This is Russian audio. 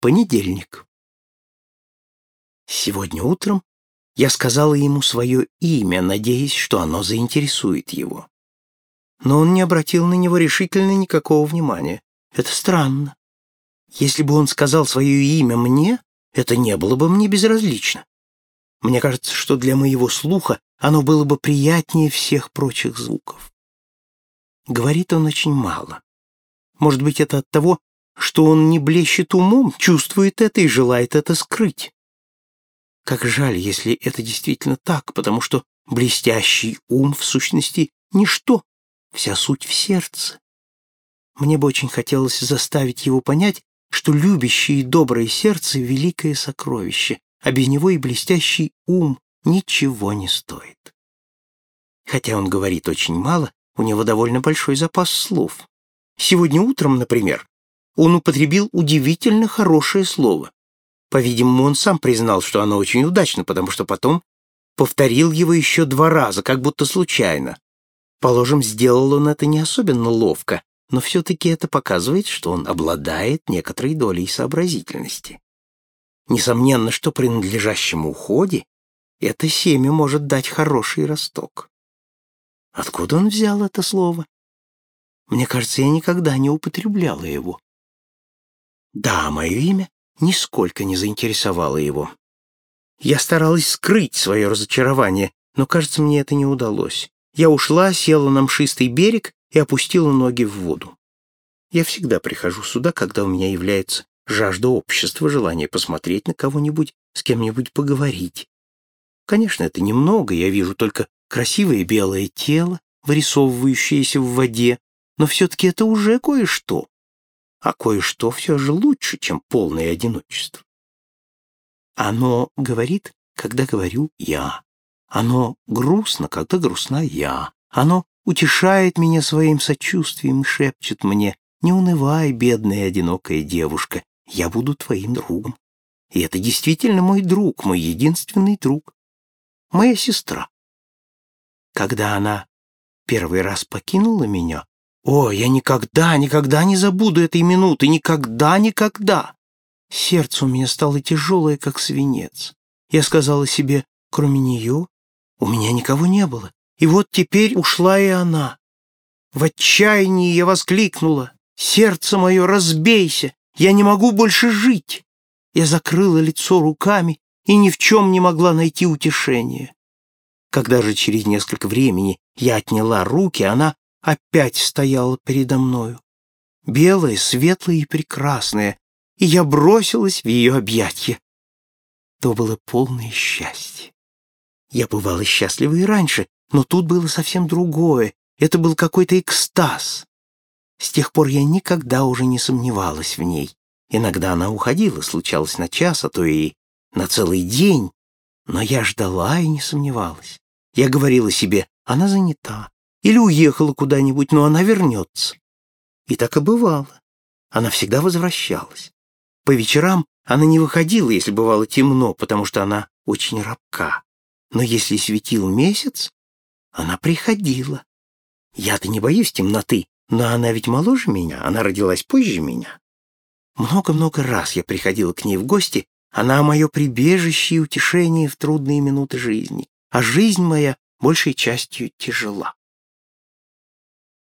Понедельник. Сегодня утром я сказала ему свое имя, надеясь, что оно заинтересует его. Но он не обратил на него решительно никакого внимания. Это странно. Если бы он сказал свое имя мне, это не было бы мне безразлично. Мне кажется, что для моего слуха оно было бы приятнее всех прочих звуков. Говорит он очень мало. Может быть, это от того, что он не блещет умом, чувствует это и желает это скрыть. Как жаль, если это действительно так, потому что блестящий ум, в сущности, ничто, вся суть в сердце. Мне бы очень хотелось заставить его понять, что любящее и доброе сердце — великое сокровище, а без него и блестящий ум ничего не стоит. Хотя он говорит очень мало, у него довольно большой запас слов. Сегодня утром, например, он употребил удивительно хорошее слово. По-видимому, он сам признал, что оно очень удачно, потому что потом повторил его еще два раза, как будто случайно. Положим, сделал он это не особенно ловко, но все-таки это показывает, что он обладает некоторой долей сообразительности. Несомненно, что при надлежащем уходе это семя может дать хороший росток. Откуда он взял это слово? Мне кажется, я никогда не употребляла его. Да, мое имя нисколько не заинтересовало его. Я старалась скрыть свое разочарование, но, кажется, мне это не удалось. Я ушла, села на мшистый берег и опустила ноги в воду. Я всегда прихожу сюда, когда у меня является жажда общества, желание посмотреть на кого-нибудь, с кем-нибудь поговорить. Конечно, это немного, я вижу только красивое белое тело, вырисовывающееся в воде, но все-таки это уже кое-что а кое-что все же лучше, чем полное одиночество. Оно говорит, когда говорю я. Оно грустно, когда грустна я. Оно утешает меня своим сочувствием и шепчет мне, «Не унывай, бедная одинокая девушка, я буду твоим другом». И это действительно мой друг, мой единственный друг. Моя сестра. Когда она первый раз покинула меня, о, я никогда, никогда не забуду этой минуты, никогда, никогда. Сердце у меня стало тяжелое, как свинец. Я сказала себе, кроме нее, у меня никого не было. И вот теперь ушла и она. В отчаянии я воскликнула, сердце мое, разбейся, я не могу больше жить. Я закрыла лицо руками и ни в чем не могла найти утешения. Когда же через несколько времени я отняла руки, она опять стояла передо мною, белая, светлая и прекрасная, и я бросилась в ее объятья. То было полное счастье. Я бывала счастлива и раньше, но тут было совсем другое. Это был какой-то экстаз. С тех пор я никогда уже не сомневалась в ней. Иногда она уходила, случалось на час, а то и на целый день. Но я ждала и не сомневалась. Я говорила себе, она занята, или уехала куда-нибудь, но она вернется. И так и бывало. Она всегда возвращалась. По вечерам она не выходила, если бывало темно, потому что она очень рабка. Но если светил месяц, она приходила. Я-то не боюсь темноты, но она ведь моложе меня, она родилась позже меня. Много-много раз я приходила к ней в гости, она мое прибежище и утешение в трудные минуты жизни, а жизнь моя большей частью тяжела.